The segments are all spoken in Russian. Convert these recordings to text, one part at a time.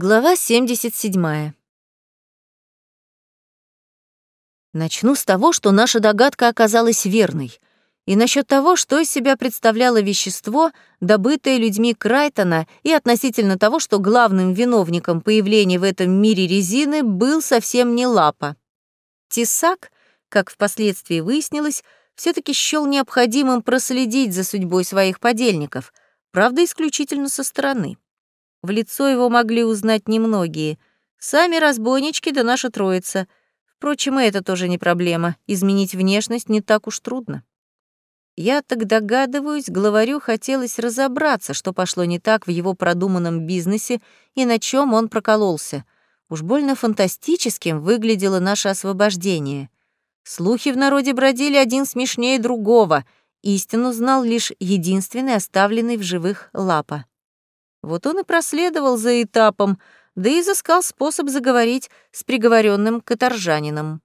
Глава 77. Начну с того, что наша догадка оказалась верной, и насчет того, что из себя представляло вещество, добытое людьми Крайтона, и относительно того, что главным виновником появления в этом мире резины был совсем не лапа. Тесак, как впоследствии выяснилось, все таки счёл необходимым проследить за судьбой своих подельников, правда, исключительно со стороны. В лицо его могли узнать немногие. Сами разбойнички да наша троица. Впрочем, и это тоже не проблема. Изменить внешность не так уж трудно. Я так догадываюсь, главарю хотелось разобраться, что пошло не так в его продуманном бизнесе и на чем он прокололся. Уж больно фантастическим выглядело наше освобождение. Слухи в народе бродили один смешнее другого. Истину знал лишь единственный оставленный в живых лапа. Вот он и проследовал за этапом, да и изыскал способ заговорить с приговоренным каторжанином.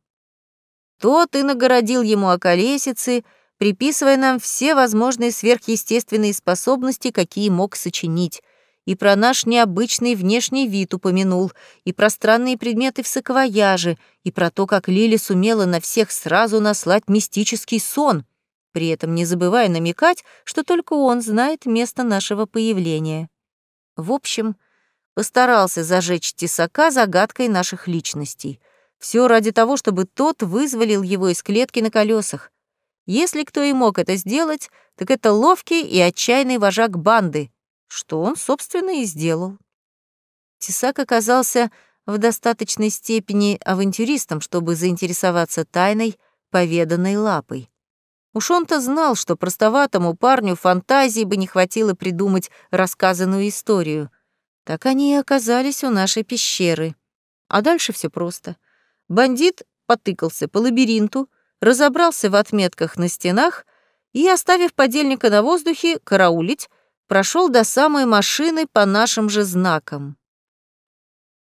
Тот и нагородил ему околесицы, приписывая нам все возможные сверхъестественные способности, какие мог сочинить, и про наш необычный внешний вид упомянул, и про странные предметы в саквояже, и про то, как Лили сумела на всех сразу наслать мистический сон, при этом не забывая намекать, что только он знает место нашего появления. В общем, постарался зажечь тесака загадкой наших личностей. Все ради того, чтобы тот вызволил его из клетки на колесах. Если кто и мог это сделать, так это ловкий и отчаянный вожак банды, что он, собственно, и сделал. Тесак оказался в достаточной степени авантюристом, чтобы заинтересоваться тайной, поведанной лапой. Уж он-то знал, что простоватому парню фантазии бы не хватило придумать рассказанную историю. Так они и оказались у нашей пещеры. А дальше все просто. Бандит потыкался по лабиринту, разобрался в отметках на стенах и, оставив подельника на воздухе, караулить, прошел до самой машины по нашим же знакам.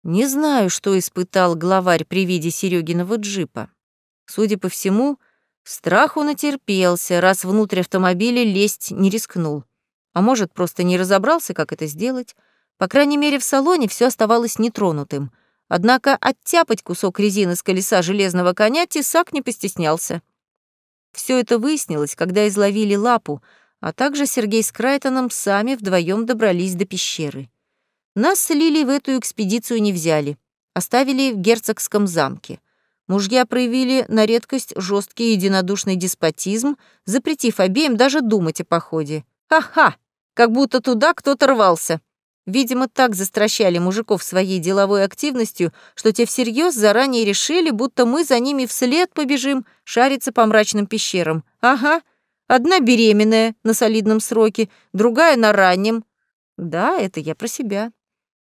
Не знаю, что испытал главарь при виде Серегиного джипа. Судя по всему, Страху натерпелся, раз внутрь автомобиля лезть не рискнул. А может, просто не разобрался, как это сделать. По крайней мере, в салоне все оставалось нетронутым. Однако оттяпать кусок резины с колеса железного коня тесак не постеснялся. Все это выяснилось, когда изловили лапу, а также Сергей с Крайтоном сами вдвоем добрались до пещеры. Нас с Лилей в эту экспедицию не взяли, оставили в герцогском замке. Мужья проявили на редкость жесткий единодушный деспотизм, запретив обеим даже думать о походе. Ха-ха! Как будто туда кто-то рвался. Видимо, так застращали мужиков своей деловой активностью, что те всерьез заранее решили, будто мы за ними вслед побежим шариться по мрачным пещерам. Ага, одна беременная на солидном сроке, другая на раннем. Да, это я про себя.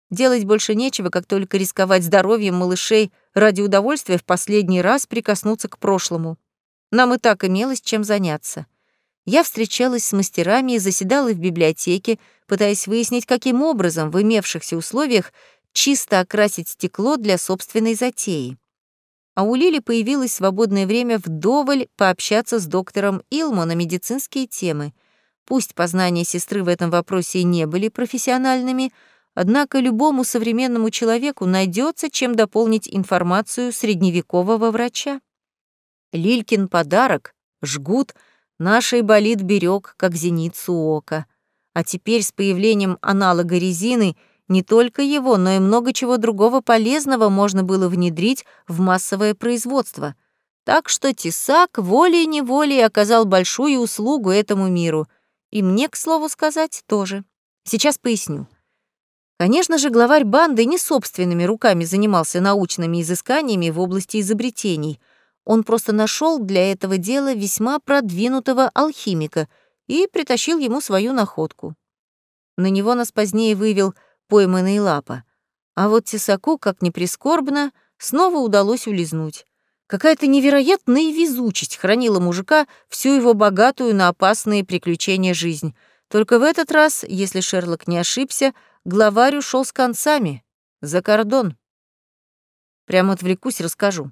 Делать больше нечего, как только рисковать здоровьем малышей ради удовольствия в последний раз прикоснуться к прошлому. Нам и так имелось чем заняться. Я встречалась с мастерами и заседала в библиотеке, пытаясь выяснить, каким образом в имевшихся условиях чисто окрасить стекло для собственной затеи. А у Лили появилось свободное время вдоволь пообщаться с доктором Илмо на медицинские темы. Пусть познания сестры в этом вопросе и не были профессиональными, Однако любому современному человеку найдется, чем дополнить информацию средневекового врача. Лилькин подарок, жгут, нашей болит берег, как зеницу ока. А теперь с появлением аналога резины не только его, но и много чего другого полезного можно было внедрить в массовое производство. Так что Тесак волей-неволей оказал большую услугу этому миру. И мне, к слову сказать, тоже. Сейчас поясню. Конечно же, главарь банды не собственными руками занимался научными изысканиями в области изобретений. Он просто нашел для этого дела весьма продвинутого алхимика и притащил ему свою находку. На него нас позднее вывел пойманный лапа. А вот Тесаку, как ни прискорбно, снова удалось улизнуть. Какая-то невероятная везучесть хранила мужика всю его богатую на опасные приключения жизнь. Только в этот раз, если Шерлок не ошибся, главарь ушел с концами, за кордон. Прямо отвлекусь, расскажу.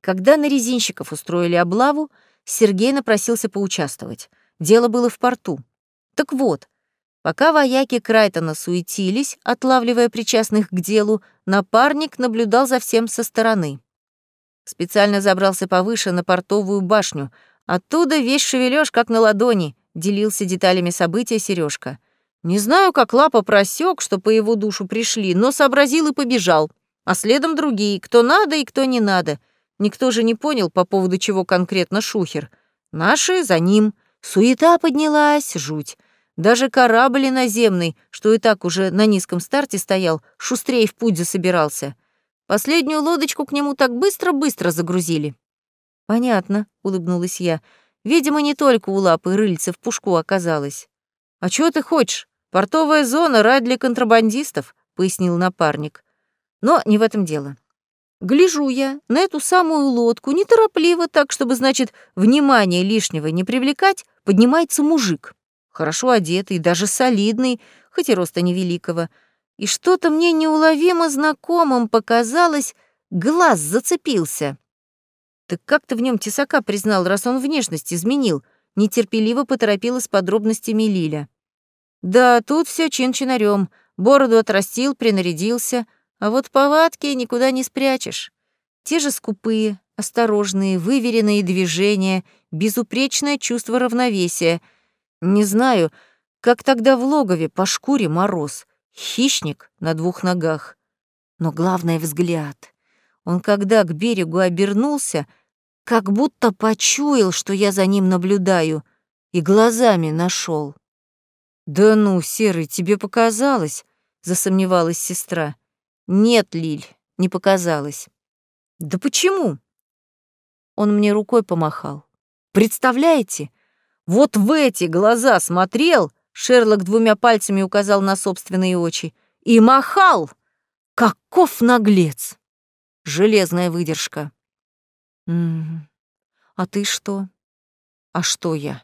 Когда на резинщиков устроили облаву, Сергей напросился поучаствовать. Дело было в порту. Так вот, Пока вояки Крайтона суетились, отлавливая причастных к делу, напарник наблюдал за всем со стороны. Специально забрался повыше на портовую башню. Оттуда весь шевелёж, как на ладони, делился деталями события Сережка. Не знаю, как Лапа просек, что по его душу пришли, но сообразил и побежал. А следом другие, кто надо и кто не надо. Никто же не понял, по поводу чего конкретно Шухер. Наши за ним. Суета поднялась, жуть. Даже корабль наземный, что и так уже на низком старте стоял, шустрее в путь засобирался. Последнюю лодочку к нему так быстро-быстро загрузили. «Понятно», — улыбнулась я. «Видимо, не только у лапы рыльца в пушку оказалось». «А чего ты хочешь? Портовая зона — рай для контрабандистов», — пояснил напарник. «Но не в этом дело. Гляжу я на эту самую лодку, неторопливо так, чтобы, значит, внимание лишнего не привлекать, поднимается мужик хорошо одетый, даже солидный, хоть и роста невеликого. И что-то мне неуловимо знакомым показалось, глаз зацепился. Так как ты в нем тесака признал, раз он внешность изменил? Нетерпеливо поторопила с подробностями Лиля. Да, тут все чин-чинарем. Бороду отрастил, принарядился, а вот повадки никуда не спрячешь. Те же скупые, осторожные, выверенные движения, безупречное чувство равновесия — не знаю, как тогда в логове по шкуре мороз. Хищник на двух ногах. Но главное — взгляд. Он когда к берегу обернулся, как будто почуял, что я за ним наблюдаю, и глазами нашел. «Да ну, Серый, тебе показалось?» — засомневалась сестра. «Нет, Лиль, не показалось». «Да почему?» Он мне рукой помахал. «Представляете, вот в эти глаза смотрел, Шерлок двумя пальцами указал на собственные очи, и махал. Каков наглец! Железная выдержка. М а ты что? А что я?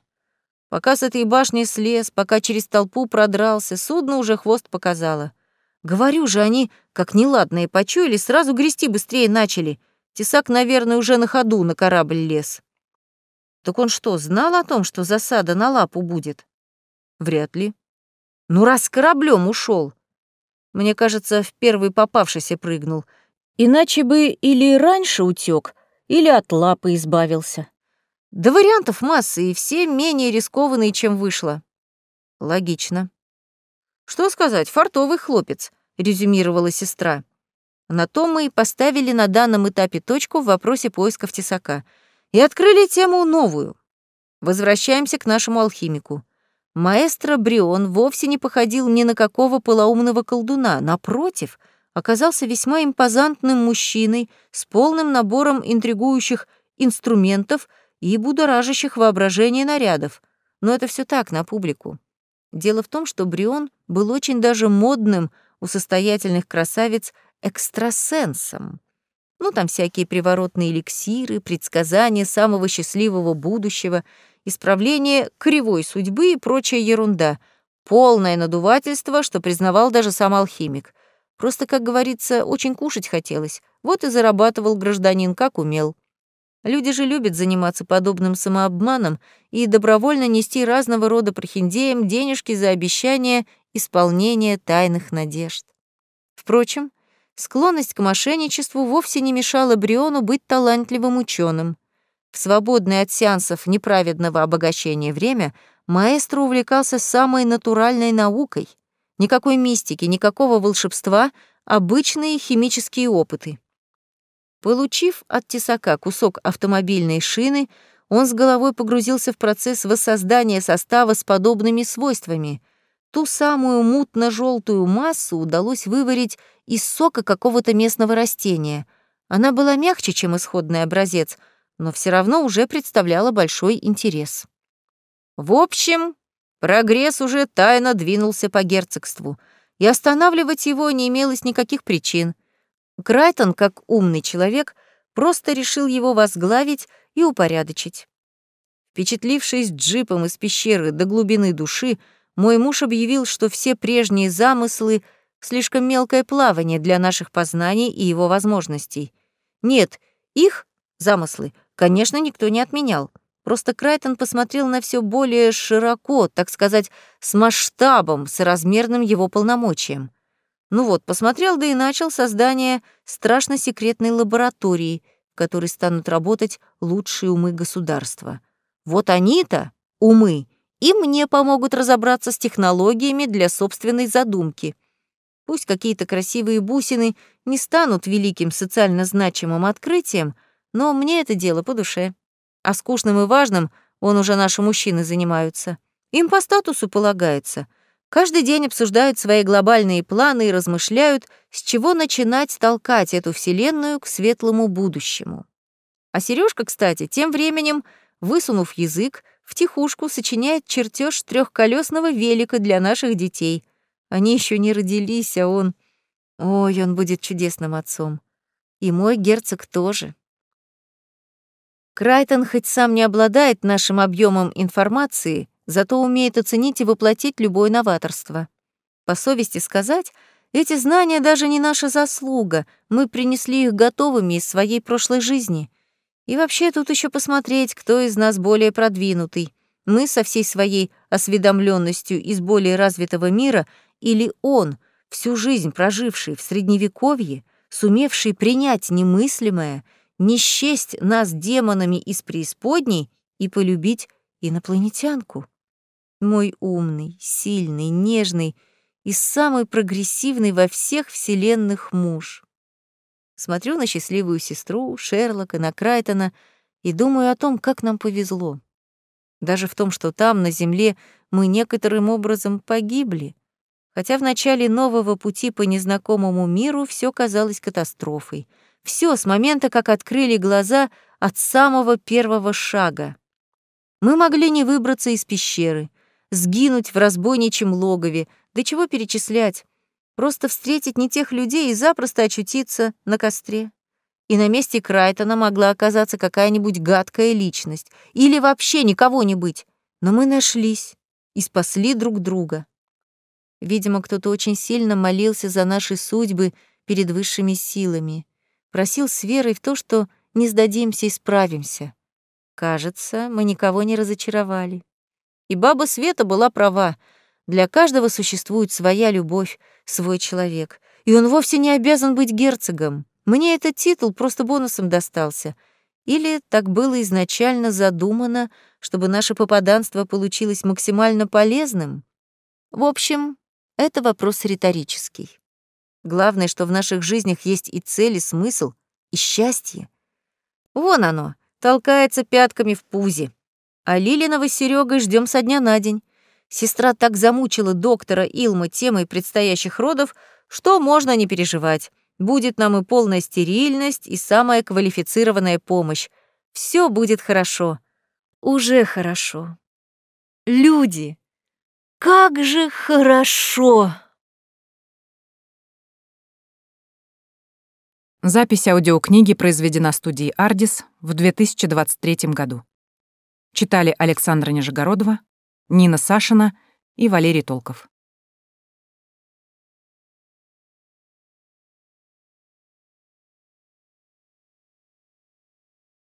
Пока с этой башни слез, пока через толпу продрался, судно уже хвост показало. Говорю же, они, как неладные, почуяли, сразу грести быстрее начали. Тесак, наверное, уже на ходу на корабль лез. Так он что, знал о том, что засада на лапу будет? Вряд ли. Ну, раз кораблем ушел. Мне кажется, в первый попавшийся прыгнул. Иначе бы или раньше утек, или от лапы избавился. Да вариантов масса, и все менее рискованные, чем вышло. Логично. Что сказать, фартовый хлопец, резюмировала сестра. На то мы и поставили на данном этапе точку в вопросе поисков тесака — и открыли тему новую. Возвращаемся к нашему алхимику. Маэстро Брион вовсе не походил ни на какого полоумного колдуна, напротив, оказался весьма импозантным мужчиной с полным набором интригующих инструментов и будоражащих воображение нарядов. Но это все так, на публику. Дело в том, что Брион был очень даже модным у состоятельных красавиц экстрасенсом. Ну, там всякие приворотные эликсиры, предсказания самого счастливого будущего, исправление кривой судьбы и прочая ерунда. Полное надувательство, что признавал даже сам алхимик. Просто, как говорится, очень кушать хотелось. Вот и зарабатывал гражданин, как умел. Люди же любят заниматься подобным самообманом и добровольно нести разного рода прохиндеям денежки за обещание исполнения тайных надежд. Впрочем, Склонность к мошенничеству вовсе не мешала Бриону быть талантливым ученым. В свободное от сеансов неправедного обогащения время маэстро увлекался самой натуральной наукой. Никакой мистики, никакого волшебства, обычные химические опыты. Получив от тесака кусок автомобильной шины, он с головой погрузился в процесс воссоздания состава с подобными свойствами — Ту самую мутно-желтую массу удалось выварить из сока какого-то местного растения. Она была мягче, чем исходный образец, но все равно уже представляла большой интерес. В общем, прогресс уже тайно двинулся по герцогству, и останавливать его не имелось никаких причин. Крайтон, как умный человек, просто решил его возглавить и упорядочить. Впечатлившись джипом из пещеры до глубины души, мой муж объявил, что все прежние замыслы — слишком мелкое плавание для наших познаний и его возможностей. Нет, их, замыслы, конечно, никто не отменял. Просто Крайтон посмотрел на все более широко, так сказать, с масштабом, с размерным его полномочием. Ну вот, посмотрел, да и начал создание страшно секретной лаборатории, в которой станут работать лучшие умы государства. Вот они-то, умы, и мне помогут разобраться с технологиями для собственной задумки. Пусть какие-то красивые бусины не станут великим социально значимым открытием, но мне это дело по душе. А скучным и важным он уже наши мужчины занимаются. Им по статусу полагается. Каждый день обсуждают свои глобальные планы и размышляют, с чего начинать толкать эту вселенную к светлому будущему. А Сережка, кстати, тем временем, высунув язык, втихушку сочиняет чертеж трехколесного велика для наших детей. Они еще не родились, а он... Ой, он будет чудесным отцом. И мой герцог тоже. Крайтон хоть сам не обладает нашим объемом информации, зато умеет оценить и воплотить любое новаторство. По совести сказать, эти знания даже не наша заслуга, мы принесли их готовыми из своей прошлой жизни. И вообще тут еще посмотреть, кто из нас более продвинутый. Мы со всей своей осведомленностью из более развитого мира или он, всю жизнь проживший в Средневековье, сумевший принять немыслимое — не счесть нас демонами из преисподней и полюбить инопланетянку. Мой умный, сильный, нежный и самый прогрессивный во всех вселенных муж. Смотрю на счастливую сестру, Шерлока, на Крайтона и думаю о том, как нам повезло. Даже в том, что там, на Земле, мы некоторым образом погибли, хотя в начале нового пути по незнакомому миру все казалось катастрофой — все с момента, как открыли глаза от самого первого шага. Мы могли не выбраться из пещеры, сгинуть в разбойничьем логове, да чего перечислять, просто встретить не тех людей и запросто очутиться на костре. И на месте Крайтона могла оказаться какая-нибудь гадкая личность, или вообще никого не быть. Но мы нашлись и спасли друг друга. Видимо, кто-то очень сильно молился за наши судьбы перед высшими силами просил с верой в то, что не сдадимся и справимся. Кажется, мы никого не разочаровали. И баба Света была права. Для каждого существует своя любовь, свой человек. И он вовсе не обязан быть герцогом. Мне этот титул просто бонусом достался. Или так было изначально задумано, чтобы наше попаданство получилось максимально полезным? В общем, это вопрос риторический. Главное, что в наших жизнях есть и цель, и смысл, и счастье. Вон оно, толкается пятками в пузе. А Лилиного с Серёгой ждём со дня на день. Сестра так замучила доктора Илма темой предстоящих родов, что можно не переживать. Будет нам и полная стерильность, и самая квалифицированная помощь. Всё будет хорошо. Уже хорошо. Люди, как же хорошо! Запись аудиокниги произведена студией «Ардис» в 2023 году. Читали Александра Нижегородова, Нина Сашина и Валерий Толков.